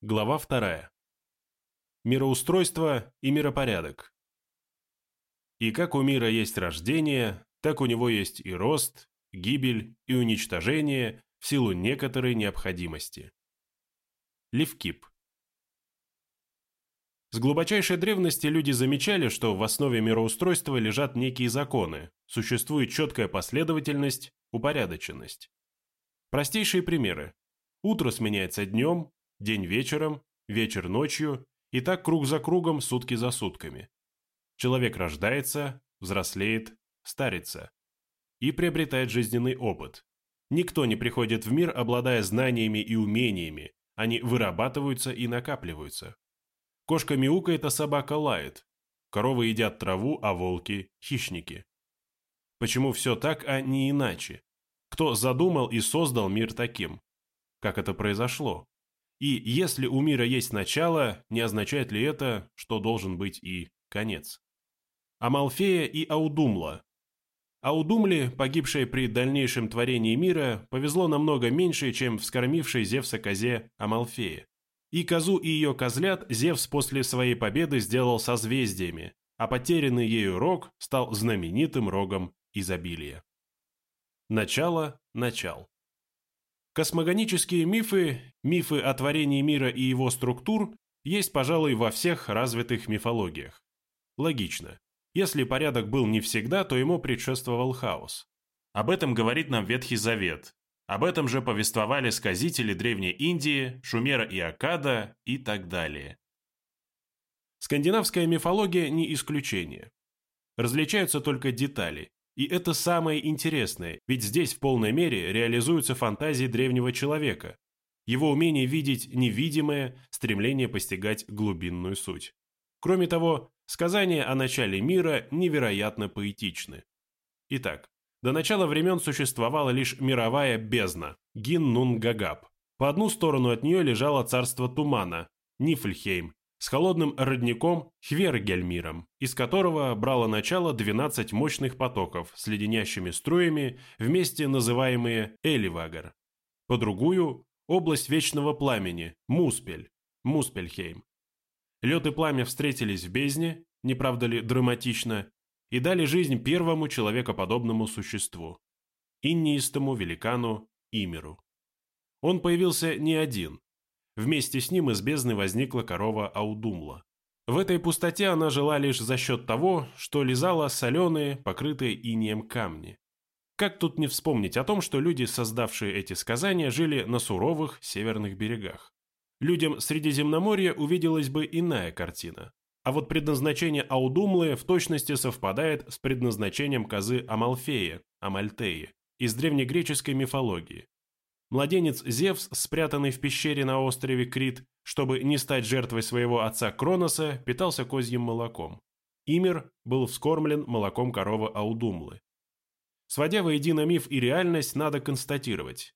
Глава вторая. Мироустройство и миропорядок. И как у мира есть рождение, так у него есть и рост, гибель и уничтожение в силу некоторой необходимости. Левкип. С глубочайшей древности люди замечали, что в основе мироустройства лежат некие законы, существует четкая последовательность, упорядоченность. Простейшие примеры. Утро сменяется днем, день вечером, вечер ночью, и так круг за кругом, сутки за сутками. Человек рождается, взрослеет, старится и приобретает жизненный опыт. Никто не приходит в мир, обладая знаниями и умениями, они вырабатываются и накапливаются. Кошка мяукает, а собака лает. Коровы едят траву, а волки – хищники. Почему все так, а не иначе? Кто задумал и создал мир таким? Как это произошло? И если у мира есть начало, не означает ли это, что должен быть и конец? Амалфея и Аудумла. Аудумле, погибшей при дальнейшем творении мира, повезло намного меньше, чем вскормившей Зевса козе Амалфея. И козу и ее козлят Зевс после своей победы сделал созвездиями, а потерянный ею рог стал знаменитым рогом изобилия. Начало начал. Космогонические мифы, мифы о творении мира и его структур есть, пожалуй, во всех развитых мифологиях. Логично. Если порядок был не всегда, то ему предшествовал хаос. Об этом говорит нам Ветхий Завет. Об этом же повествовали сказители Древней Индии, Шумера и Акада и так далее. Скандинавская мифология не исключение. Различаются только детали, и это самое интересное, ведь здесь в полной мере реализуются фантазии древнего человека, его умение видеть невидимое, стремление постигать глубинную суть. Кроме того, сказания о начале мира невероятно поэтичны. Итак, до начала времен существовала лишь мировая бездна – Гин-Нун-Гагаб. По одну сторону от нее лежало царство тумана – Нифльхейм, с холодным родником Хвергельмиром, из которого брало начало 12 мощных потоков с леденящими струями, вместе называемые Эливагар. По другую – область вечного пламени, Муспель, Муспельхейм. Лед и пламя встретились в бездне, не правда ли драматично, и дали жизнь первому человекоподобному существу – иннистому великану Имеру. Он появился не один – Вместе с ним из бездны возникла корова Аудумла. В этой пустоте она жила лишь за счет того, что лизала соленые, покрытые инеем камни. Как тут не вспомнить о том, что люди, создавшие эти сказания, жили на суровых северных берегах? Людям Средиземноморья увиделась бы иная картина. А вот предназначение Аудумлы в точности совпадает с предназначением козы Амалфея, Амальтеи, из древнегреческой мифологии. Младенец Зевс, спрятанный в пещере на острове Крит, чтобы не стать жертвой своего отца Кроноса, питался козьим молоком. Имир был вскормлен молоком коровы Аудумлы. Сводя воедино миф и реальность, надо констатировать.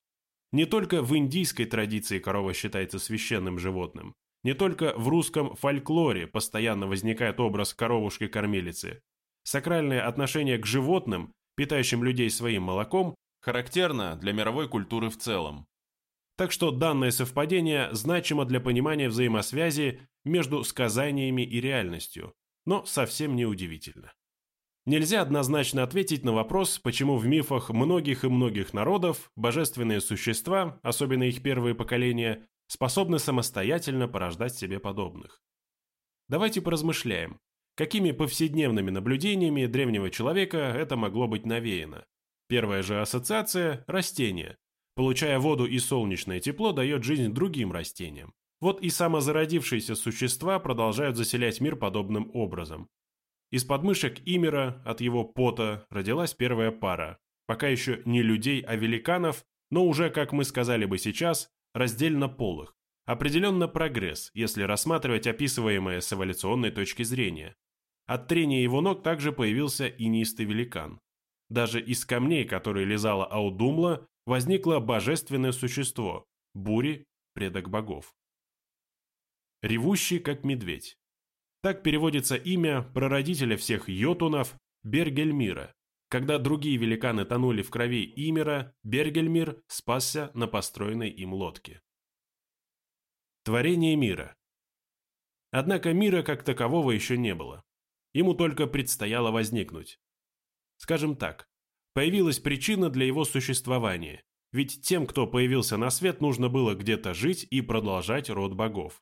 Не только в индийской традиции корова считается священным животным, не только в русском фольклоре постоянно возникает образ коровушки-кормилицы. Сакральное отношение к животным, питающим людей своим молоком, характерно для мировой культуры в целом. Так что данное совпадение значимо для понимания взаимосвязи между сказаниями и реальностью, но совсем не удивительно. Нельзя однозначно ответить на вопрос, почему в мифах многих и многих народов божественные существа, особенно их первые поколения, способны самостоятельно порождать себе подобных. Давайте поразмышляем, какими повседневными наблюдениями древнего человека это могло быть навеяно. Первая же ассоциация – растение. Получая воду и солнечное тепло, дает жизнь другим растениям. Вот и самозародившиеся существа продолжают заселять мир подобным образом. Из подмышек Имера от его пота родилась первая пара. Пока еще не людей, а великанов, но уже, как мы сказали бы сейчас, раздельно полых. Определенно прогресс, если рассматривать описываемое с эволюционной точки зрения. От трения его ног также появился инистый великан. Даже из камней, которые лизала Аудумла, возникло божественное существо – Бури, предок богов. Ревущий, как медведь. Так переводится имя прародителя всех йотунов Бергельмира. Когда другие великаны тонули в крови Имера, Бергельмир спасся на построенной им лодке. Творение мира. Однако мира как такового еще не было. Ему только предстояло возникнуть. Скажем так, появилась причина для его существования, ведь тем, кто появился на свет, нужно было где-то жить и продолжать род богов.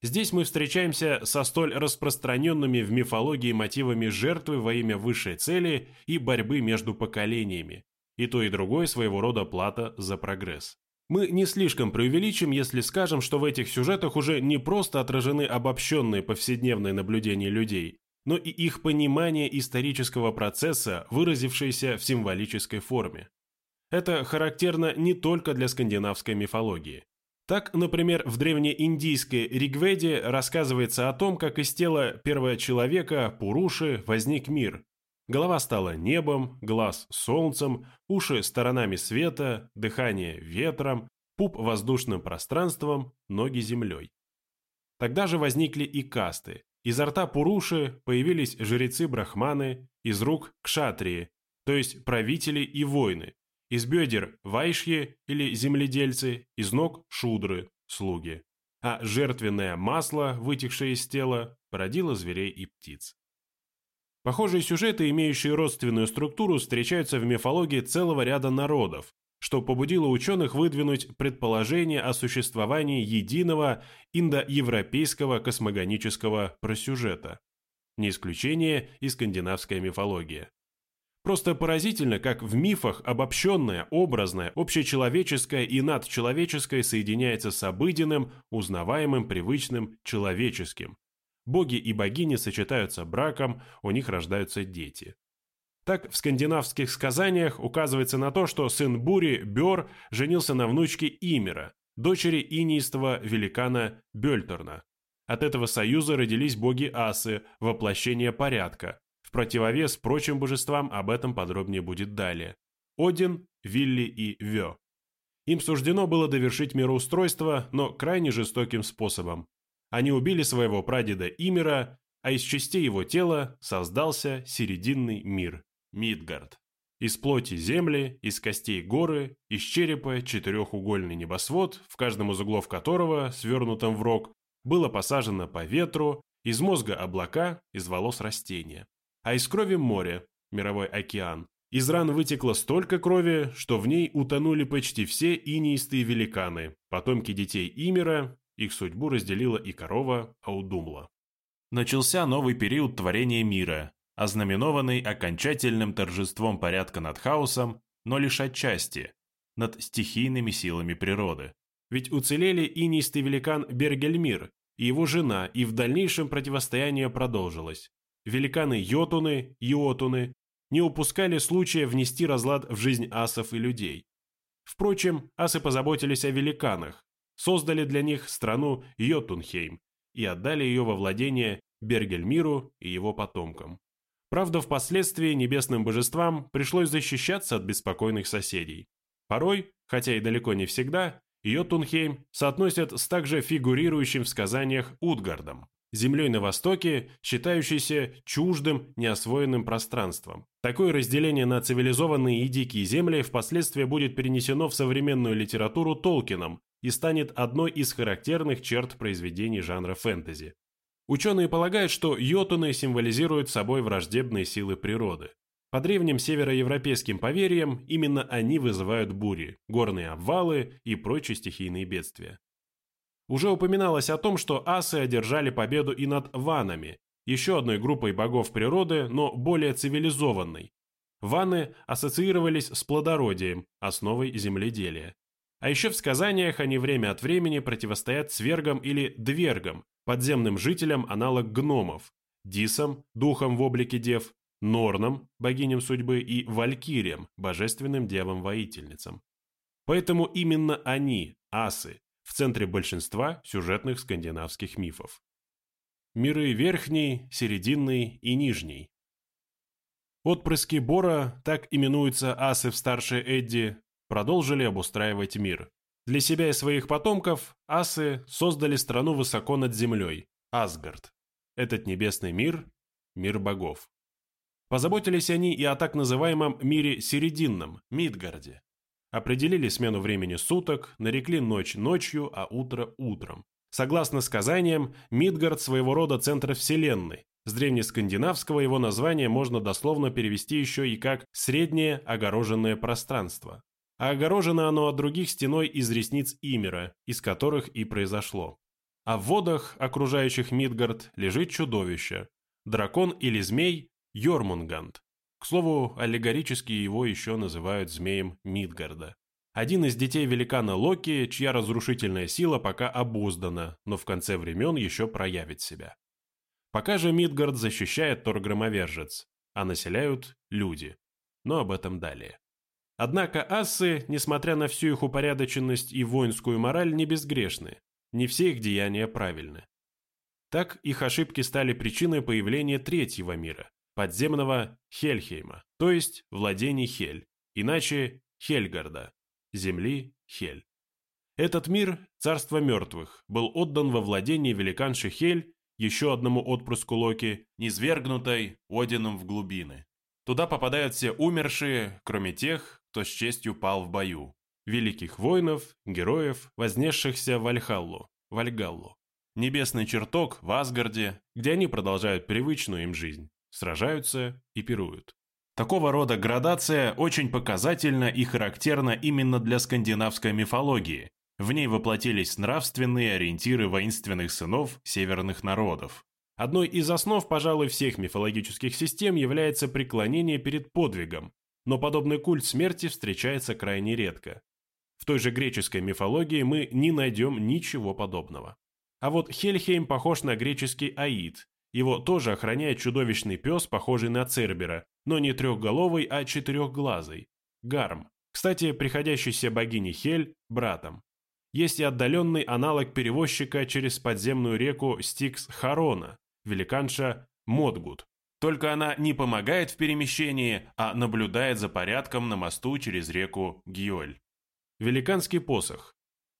Здесь мы встречаемся со столь распространенными в мифологии мотивами жертвы во имя высшей цели и борьбы между поколениями, и то и другое своего рода плата за прогресс. Мы не слишком преувеличим, если скажем, что в этих сюжетах уже не просто отражены обобщенные повседневные наблюдения людей, но и их понимание исторического процесса, выразившееся в символической форме. Это характерно не только для скандинавской мифологии. Так, например, в древнеиндийской Ригведе рассказывается о том, как из тела первого человека, Пуруши, возник мир. Голова стала небом, глаз – солнцем, уши – сторонами света, дыхание – ветром, пуп – воздушным пространством, ноги – землей. Тогда же возникли и касты. Изо рта Пуруши появились жрецы-брахманы, из рук – кшатрии, то есть правители и воины, из бедер – вайшьи или земледельцы, из ног – шудры, слуги. А жертвенное масло, вытекшее из тела, породило зверей и птиц. Похожие сюжеты, имеющие родственную структуру, встречаются в мифологии целого ряда народов, что побудило ученых выдвинуть предположение о существовании единого индоевропейского космогонического просюжета. Не исключение и скандинавская мифология. Просто поразительно, как в мифах обобщенное, образное, общечеловеческое и надчеловеческое соединяется с обыденным, узнаваемым, привычным, человеческим. Боги и богини сочетаются браком, у них рождаются дети. Так, в скандинавских сказаниях указывается на то, что сын Бури, Бёр, женился на внучке Имера, дочери инийства великана Бёльторна. От этого союза родились боги Асы, воплощение порядка, в противовес прочим божествам об этом подробнее будет далее. Один, Вилли и Вё. Им суждено было довершить мироустройство, но крайне жестоким способом. Они убили своего прадеда Имера, а из частей его тела создался серединный мир – Мидгард. Из плоти земли, из костей горы, из черепа четырехугольный небосвод, в каждом из углов которого, свернутом в рог, было посажено по ветру, из мозга облака, из волос растения а из крови море, мировой океан. Из ран вытекло столько крови, что в ней утонули почти все инеистые великаны, потомки детей Имера, их судьбу разделила и корова Аудумла. Начался новый период творения мира, ознаменованный окончательным торжеством порядка над хаосом, но лишь отчасти, над стихийными силами природы. Ведь уцелели инистый великан Бергельмир и его жена, и в дальнейшем противостояние продолжилось великаны-йотуны, йотуны, не упускали случая внести разлад в жизнь асов и людей. Впрочем, асы позаботились о великанах, создали для них страну Йотунхейм и отдали ее во владение Бергельмиру и его потомкам. Правда, впоследствии небесным божествам пришлось защищаться от беспокойных соседей. Порой, хотя и далеко не всегда, Йотунхейм соотносят с также фигурирующим в сказаниях Утгардом землей на востоке, считающейся чуждым, неосвоенным пространством. Такое разделение на цивилизованные и дикие земли впоследствии будет перенесено в современную литературу Толкином и станет одной из характерных черт произведений жанра фэнтези. Ученые полагают, что йотуны символизируют собой враждебные силы природы. По древним североевропейским поверьям, именно они вызывают бури, горные обвалы и прочие стихийные бедствия. Уже упоминалось о том, что асы одержали победу и над ванами, еще одной группой богов природы, но более цивилизованной. Ваны ассоциировались с плодородием, основой земледелия. А еще в сказаниях они время от времени противостоят свергам или двергам, подземным жителям аналог гномов, дисам, духом в облике дев, норнам, богиням судьбы и валькириям, божественным девам-воительницам. Поэтому именно они, асы, в центре большинства сюжетных скандинавских мифов. Миры верхний, серединный и нижний. Отпрыски Бора, так именуются асы в старшей Эдди, продолжили обустраивать мир. Для себя и своих потомков асы создали страну высоко над землей – Асгард. Этот небесный мир – мир богов. Позаботились они и о так называемом мире серединном – Мидгарде. определили смену времени суток, нарекли ночь ночью, а утро утром. Согласно сказаниям, Мидгард своего рода центр Вселенной. С древнескандинавского его название можно дословно перевести еще и как «среднее огороженное пространство». А огорожено оно от других стеной из ресниц Имера, из которых и произошло. А в водах, окружающих Мидгард, лежит чудовище. Дракон или змей Йормунганд. К слову, аллегорически его еще называют змеем Мидгарда. Один из детей великана Локи, чья разрушительная сила пока обуздана, но в конце времен еще проявит себя. Пока же Мидгард защищает Торгромовержец, а населяют люди. Но об этом далее. Однако ассы, несмотря на всю их упорядоченность и воинскую мораль, не безгрешны. Не все их деяния правильны. Так их ошибки стали причиной появления третьего мира, подземного Хельхейма, то есть владений Хель, иначе Хельгарда, земли Хель. Этот мир, царство мертвых, был отдан во владение великанши Хель, еще одному отпрыску Локи, низвергнутой Одином в глубины. Туда попадают все умершие, кроме тех, кто с честью пал в бою. Великих воинов, героев, вознесшихся в Альхаллу, Вальгаллу. Небесный чертог в Асгарде, где они продолжают привычную им жизнь, сражаются и пируют. Такого рода градация очень показательна и характерна именно для скандинавской мифологии. В ней воплотились нравственные ориентиры воинственных сынов северных народов. Одной из основ, пожалуй, всех мифологических систем является преклонение перед подвигом, но подобный культ смерти встречается крайне редко. В той же греческой мифологии мы не найдем ничего подобного. А вот Хельхейм похож на греческий Аид. Его тоже охраняет чудовищный пес, похожий на Цербера, но не трехголовый, а четырехглазый. Гарм. Кстати, приходящийся богине Хель – братом. Есть и отдаленный аналог перевозчика через подземную реку Стикс Харона, великанша Модгут. Только она не помогает в перемещении, а наблюдает за порядком на мосту через реку Гьоль. Великанский посох.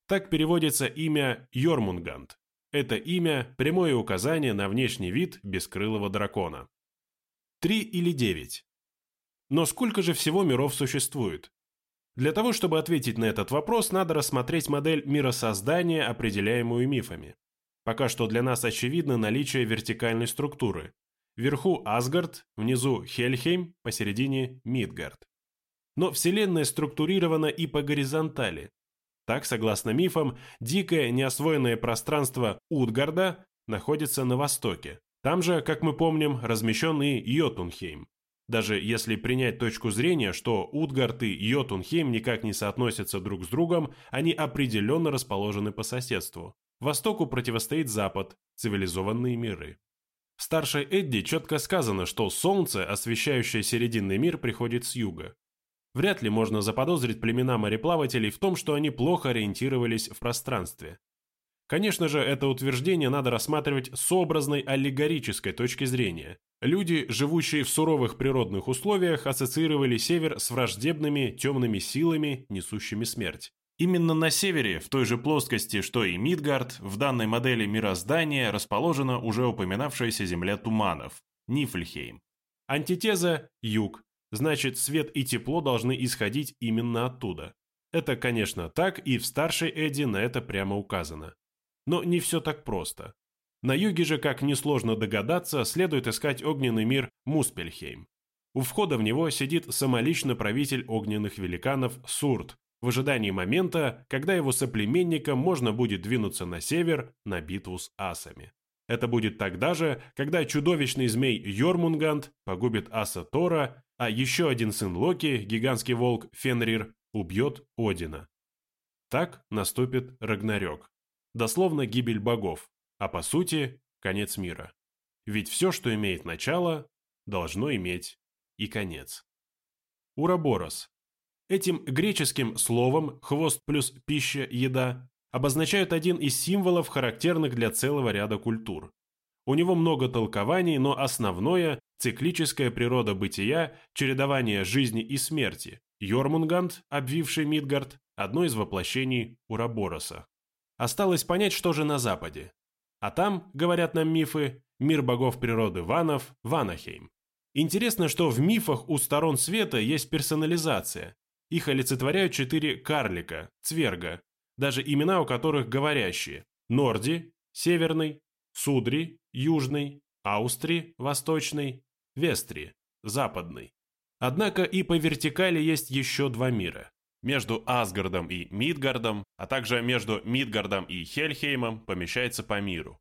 Так переводится имя Йормунганд. Это имя – прямое указание на внешний вид бескрылого дракона. Три или девять. Но сколько же всего миров существует? Для того, чтобы ответить на этот вопрос, надо рассмотреть модель миросоздания, определяемую мифами. Пока что для нас очевидно наличие вертикальной структуры. Вверху Асгард, внизу Хельхейм, посередине Мидгард. Но Вселенная структурирована и по горизонтали. Так, согласно мифам, дикое неосвоенное пространство Утгарда находится на востоке, там же, как мы помним, размещен и Йотунхейм. Даже если принять точку зрения, что Утгард и Йотунхейм никак не соотносятся друг с другом, они определенно расположены по соседству. Востоку противостоит Запад, цивилизованные миры. В старшей Эдди четко сказано, что Солнце, освещающее серединный мир, приходит с юга. Вряд ли можно заподозрить племена мореплавателей в том, что они плохо ориентировались в пространстве. Конечно же, это утверждение надо рассматривать с образной аллегорической точки зрения. Люди, живущие в суровых природных условиях, ассоциировали север с враждебными темными силами, несущими смерть. Именно на севере, в той же плоскости, что и Мидгард, в данной модели мироздания расположена уже упоминавшаяся земля туманов – Нифльхейм. Антитеза – юг, значит свет и тепло должны исходить именно оттуда. Это, конечно, так, и в старшей Эдди на это прямо указано. Но не все так просто. На юге же, как несложно догадаться, следует искать огненный мир Муспельхейм. У входа в него сидит самолично правитель огненных великанов Сурт, в ожидании момента, когда его соплеменникам можно будет двинуться на север на битву с асами. Это будет тогда же, когда чудовищный змей Йормунганд погубит аса Тора, а еще один сын Локи, гигантский волк Фенрир, убьет Одина. Так наступит Рагнарёк дословно гибель богов, а по сути конец мира. Ведь все, что имеет начало, должно иметь и конец. Ураборос. Этим греческим словом «хвост» плюс «пища», «еда» обозначают один из символов, характерных для целого ряда культур. У него много толкований, но основное – циклическая природа бытия, чередование жизни и смерти. Йормунганд, обвивший Мидгард, одно из воплощений Урабороса. Осталось понять, что же на Западе. А там, говорят нам мифы, мир богов природы Ванов, Ванахейм. Интересно, что в мифах у сторон света есть персонализация. Их олицетворяют четыре карлика, цверга, даже имена у которых говорящие. Норди – северный, Судри – южный, Аустри – восточный, Вестри – западный. Однако и по вертикали есть еще два мира. Между Асгардом и Мидгардом, а также между Мидгардом и Хельхеймом помещается по миру.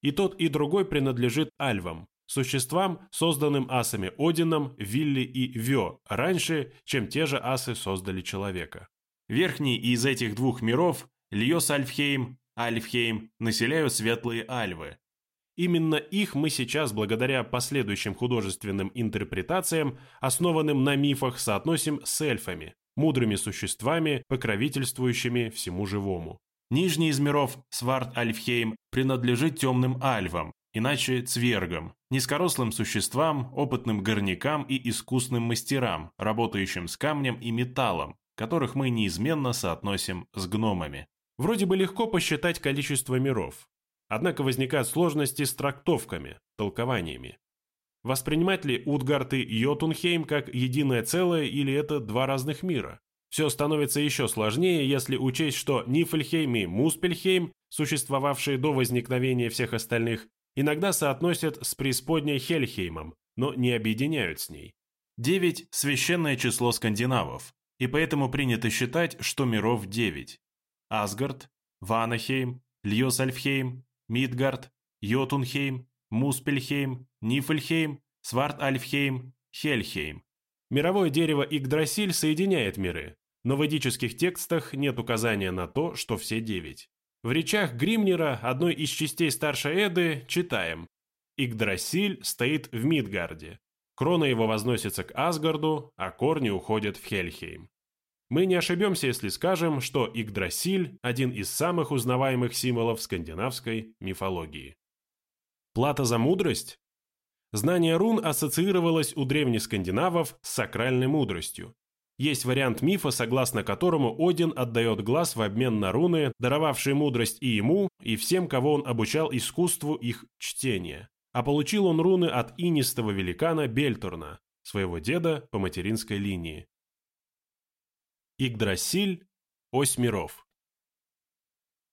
И тот, и другой принадлежит альвам, существам, созданным асами Одином, Вилли и Вё, раньше, чем те же асы создали человека. Верхний из этих двух миров, Льос-Альфхейм, Альфхейм, населяют светлые альвы. Именно их мы сейчас, благодаря последующим художественным интерпретациям, основанным на мифах, соотносим с эльфами, мудрыми существами, покровительствующими всему живому. Нижний из миров, Сварт-Альфхейм, принадлежит темным альвам, иначе цвергам, низкорослым существам, опытным горнякам и искусным мастерам, работающим с камнем и металлом, которых мы неизменно соотносим с гномами. Вроде бы легко посчитать количество миров, однако возникают сложности с трактовками, толкованиями. Воспринимать ли Утгард и Йотунхейм как единое целое или это два разных мира? Все становится еще сложнее, если учесть, что Нифльхейм и Муспельхейм, существовавшие до возникновения всех остальных, иногда соотносят с преисподней Хельхеймом, но не объединяют с ней. Девять – священное число скандинавов, и поэтому принято считать, что миров девять. Асгард, Ванахейм, Льосальфхейм, Мидгард, Йотунхейм, Муспельхейм, Нифльхейм, Сварт-Альфхейм, Хельхейм. Мировое дерево Игдрасиль соединяет миры, но в ведических текстах нет указания на то, что все девять. В речах Гримнера, одной из частей Старшей Эдды, читаем «Игдрасиль стоит в Мидгарде. Крона его возносится к Асгарду, а корни уходят в Хельхейм». Мы не ошибемся, если скажем, что Игдрасиль – один из самых узнаваемых символов скандинавской мифологии. Плата за мудрость? Знание рун ассоциировалось у древних скандинавов с сакральной мудростью, есть вариант мифа, согласно которому Один отдает глаз в обмен на руны, даровавшие мудрость и ему, и всем, кого он обучал искусству их чтения. А получил он руны от инистого великана Бельтурна, своего деда по материнской линии. Игдрасиль – ось миров.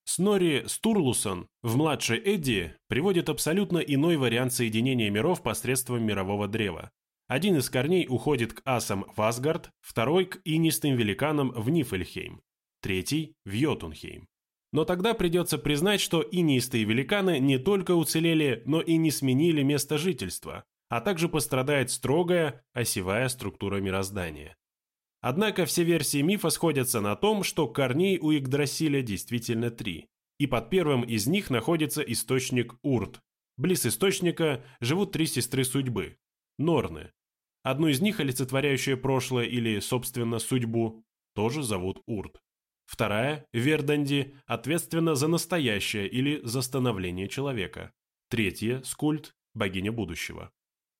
Снори Стурлусон в «Младшей Эдди» приводит абсолютно иной вариант соединения миров посредством мирового древа. Один из корней уходит к асам в Асгард, второй к инистым великанам в Нифельхейм, третий в Йотунхейм. Но тогда придется признать, что инистые великаны не только уцелели, но и не сменили место жительства, а также пострадает строгая, осевая структура мироздания. Однако все версии мифа сходятся на том, что корней у Игдрасиля действительно три, и под первым из них находится источник Урт. Близ источника живут три сестры судьбы Норны. Одну из них, олицетворяющую прошлое или, собственно, судьбу, тоже зовут Урт. Вторая, Верданди, ответственна за настоящее или за становление человека. Третья, Скульт, богиня будущего.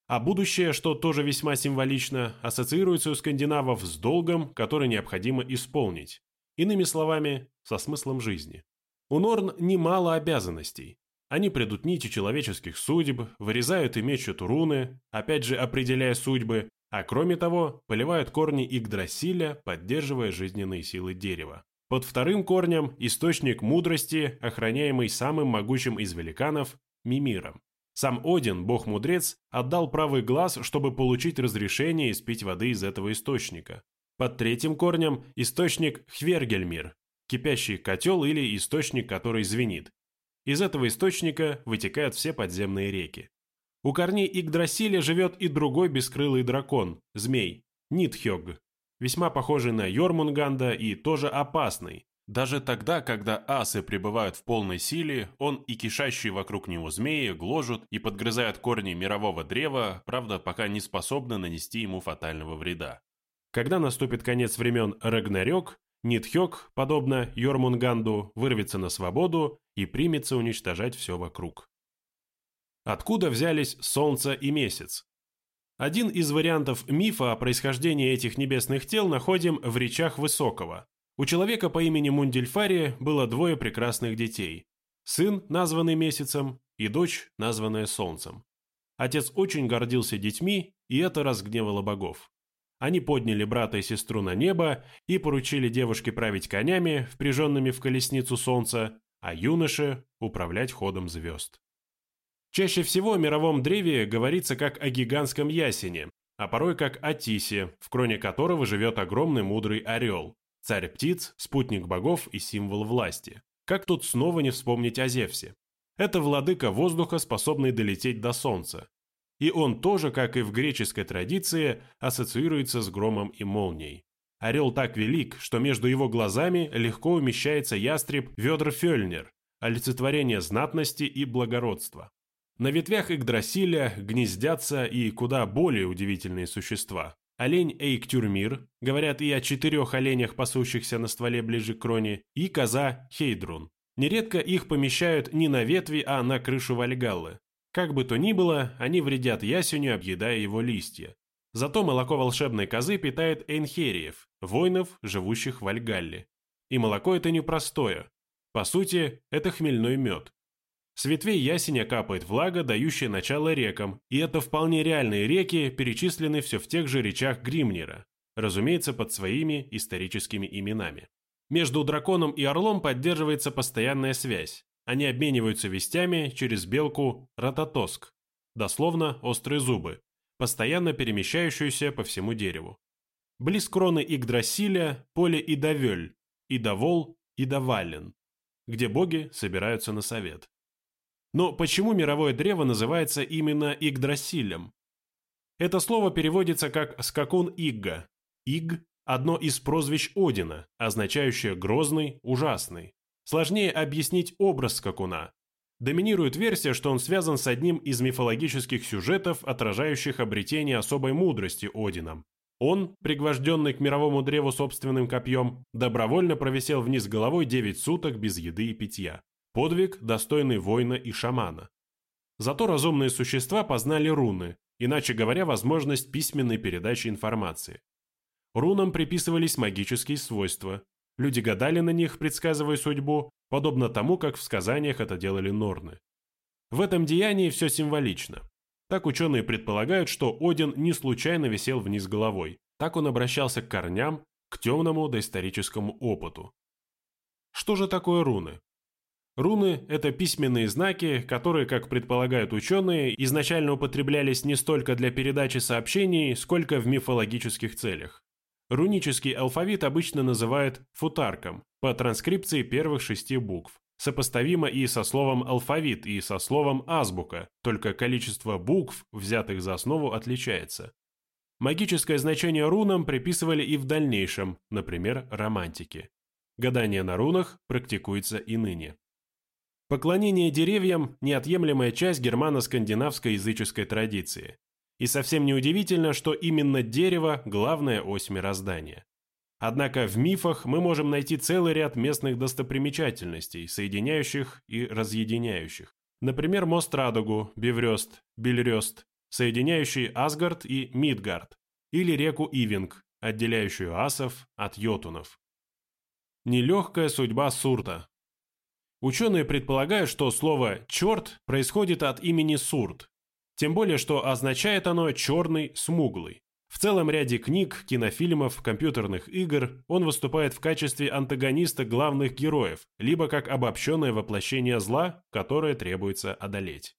А будущее, что тоже весьма символично, ассоциируется у скандинавов с долгом, который необходимо исполнить. Иными словами, со смыслом жизни. У Норн немало обязанностей, они придут нити человеческих судеб, вырезают и мечут руны, опять же определяя судьбы, а кроме того, поливают корни Игдрасиля, поддерживая жизненные силы дерева. Под вторым корнем – источник мудрости, охраняемый самым могучим из великанов – Мимиром. Сам Один, бог-мудрец, отдал правый глаз, чтобы получить разрешение испить воды из этого источника. Под третьим корнем – источник Хвергельмир, кипящий котел или источник, который звенит, из этого источника вытекают все подземные реки. У корней Игдрасиля живет и другой бескрылый дракон, змей, Нитхёг, весьма похожий на Йормунганда и тоже опасный. Даже тогда, когда асы пребывают в полной силе, он и кишащие вокруг него змеи гложут и подгрызают корни мирового древа, правда, пока не способны нанести ему фатального вреда. Когда наступит конец времен Рагнарёк, Нитхёк, подобно Йормунганду, вырвется на свободу и примется уничтожать все вокруг. Откуда взялись Солнце и Месяц? Один из вариантов мифа о происхождении этих небесных тел находим в речах Высокого. У человека по имени Мундельфари было двое прекрасных детей. Сын, названный Месяцем, и дочь, названная Солнцем. Отец очень гордился детьми, и это разгневало богов. Они подняли брата и сестру на небо и поручили девушке править конями, впряженными в колесницу солнца, а юноше – управлять ходом звезд. Чаще всего о мировом древе говорится как о гигантском ясене, а порой как о Тисе, в кроне которого живет огромный мудрый орел, царь птиц, спутник богов и символ власти. Как тут снова не вспомнить о Зевсе? Это владыка воздуха, способный долететь до солнца. И он тоже, как и в греческой традиции, ассоциируется с громом и молнией. Орел так велик, что между его глазами легко умещается ястреб Ведр Фёльнер, олицетворение знатности и благородства. На ветвях Игдрасиля гнездятся и куда более удивительные существа. Олень Эйктюрмир, говорят и о четырех оленях, пасущихся на стволе ближе к кроне, и коза Хейдрун. Нередко их помещают не на ветви, а на крышу Вальгаллы. Как бы то ни было, они вредят ясеню, объедая его листья. Зато молоко волшебной козы питает энхериев, воинов, живущих в Альгалле. И молоко это непростое. По сути, это хмельной мед. С ветвей ясеня капает влага, дающая начало рекам, и это вполне реальные реки, перечислены все в тех же речах Гримнера, разумеется, под своими историческими именами. Между драконом и орлом поддерживается постоянная связь. Они обмениваются вестями через белку Рататоск, дословно «острые зубы», постоянно перемещающуюся по всему дереву. Близ кроны Игдрасиля поле Идавель, Идавол, Идавален, где боги собираются на совет. Но почему мировое древо называется именно Игдрасилем? Это слово переводится как «скакун Игга». Иг – одно из прозвищ Одина, означающее «грозный», «ужасный». Сложнее объяснить образ скакуна. Доминирует версия, что он связан с одним из мифологических сюжетов, отражающих обретение особой мудрости Одином. Он, пригвожденный к мировому древу собственным копьем, добровольно провисел вниз головой 9 суток без еды и питья. Подвиг, достойный воина и шамана. Зато разумные существа познали руны, иначе говоря, возможность письменной передачи информации. Рунам приписывались магические свойства. Люди гадали на них, предсказывая судьбу, подобно тому, как в сказаниях это делали норны. В этом деянии все символично. Так ученые предполагают, что Один не случайно висел вниз головой. Так он обращался к корням, к темному доисторическому опыту. Что же такое руны? Руны – это письменные знаки, которые, как предполагают ученые, изначально употреблялись не столько для передачи сообщений, сколько в мифологических целях. Рунический алфавит обычно называют футарком, по транскрипции первых шести букв. Сопоставимо и со словом «алфавит», и со словом «азбука», только количество букв, взятых за основу, отличается. Магическое значение рунам приписывали и в дальнейшем, например, романтики. Гадание на рунах практикуется и ныне. Поклонение деревьям – неотъемлемая часть германо-скандинавской языческой традиции. И совсем неудивительно, что именно дерево – главная ось мироздания. Однако в мифах мы можем найти целый ряд местных достопримечательностей, соединяющих и разъединяющих. Например, мост Радугу, Беврёст, Бельрёст, соединяющий Асгард и Мидгард, или реку Ивинг, отделяющую асов от йотунов. Нелегкая судьба Сурта, Ученые предполагают, что слово «черт» происходит от имени Сурт, тем более, что означает оно «черный, смуглый». В целом ряде книг, кинофильмов, компьютерных игр он выступает в качестве антагониста главных героев, либо как обобщенное воплощение зла, которое требуется одолеть.